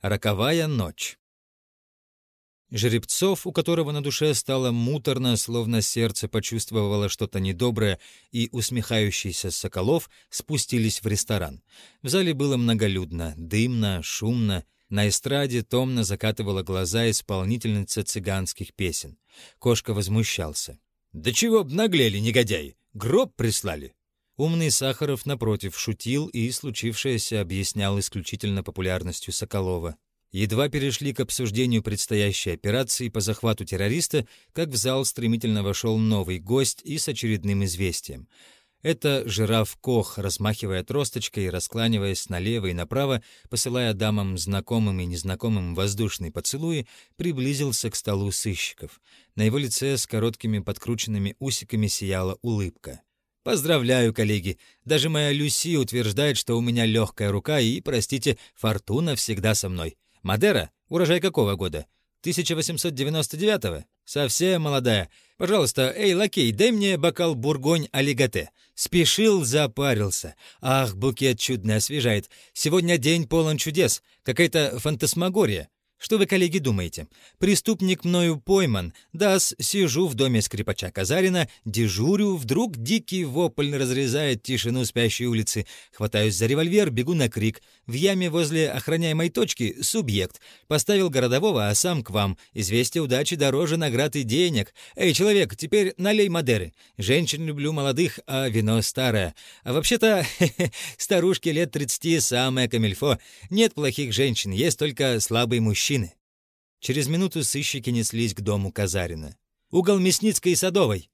Роковая ночь. Жеребцов, у которого на душе стало муторно, словно сердце почувствовало что-то недоброе, и усмехающийся Соколов спустились в ресторан. В зале было многолюдно, дымно, шумно. На эстраде томно закатывала глаза исполнительница цыганских песен. Кошка возмущался. «Да чего обнаглели, негодяи! Гроб прислали!» Умный Сахаров, напротив, шутил и случившееся объяснял исключительно популярностью Соколова. Едва перешли к обсуждению предстоящей операции по захвату террориста, как в зал стремительно вошел новый гость и с очередным известием. Это жираф Кох, размахивая тросточкой и раскланиваясь налево и направо, посылая дамам знакомым и незнакомым воздушные поцелуи, приблизился к столу сыщиков. На его лице с короткими подкрученными усиками сияла улыбка. «Поздравляю, коллеги! Даже моя Люси утверждает, что у меня легкая рука и, простите, фортуна всегда со мной. Мадера? Урожай какого года? 1899-го? Совсем молодая. Пожалуйста, эй, лакей, дай мне бокал бургонь алигате. Спешил, запарился. Ах, букет чудный освежает. Сегодня день полон чудес. Какая-то фантасмагория. Что вы, коллеги, думаете? Преступник мною пойман. Да, сижу в доме скрипача Казарина, дежурю, вдруг дикий вопль разрезает тишину спящей улицы. Хватаюсь за револьвер, бегу на крик. В яме возле охраняемой точки субъект. Поставил городового, а сам к вам. Известие удачи дороже наград и денег. Эй, человек, теперь налей Мадеры. Женщин люблю молодых, а вино старое. А вообще-то, старушки лет тридцати самое камильфо. Нет плохих женщин, есть только слабые мужчины мужчины. Через минуту сыщики неслись к дому Казарина. «Угол Мясницкой и Садовой!»